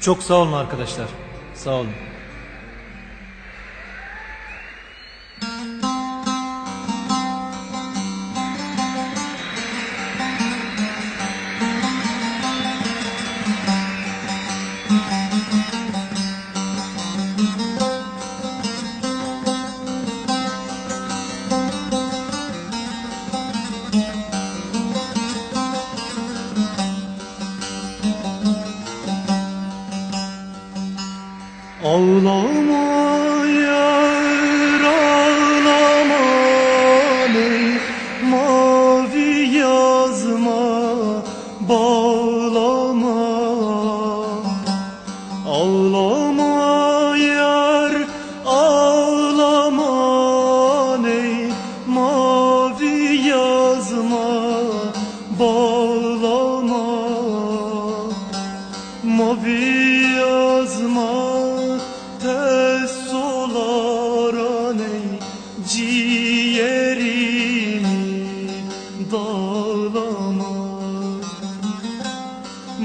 Çok sağ olun arkadaşlar. Sağ olun. Ağlama yar ağlama ey mavi yazma bağlama. Ağlama yar ağlama ey mavi yazma bağlama. Mavi ciğerimi dağlama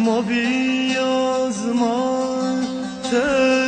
Mavi yazma tez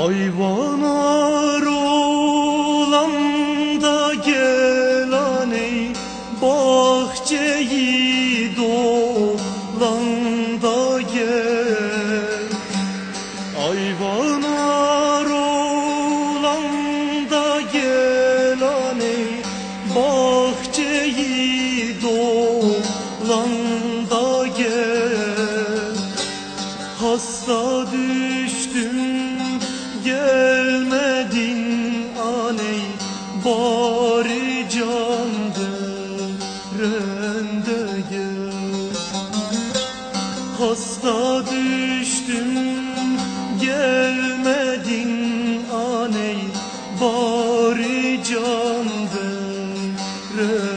Ayvanar olan da gel aney Bahçeyi dolan da gel. Ayvanar olan da gel aney Bahçeyi rende gel Hasta düştüm gelmedin aney Bari candı rende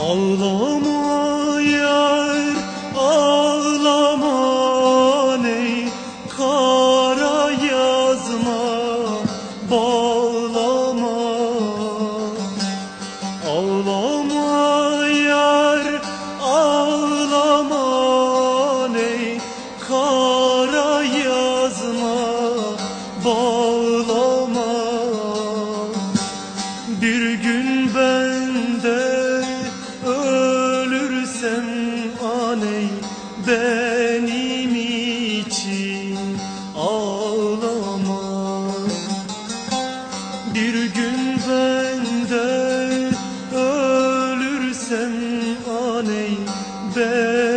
Ağlama yar ey kara yazma aney benim için ağlama. Bir gün ben de ölürsem aney benim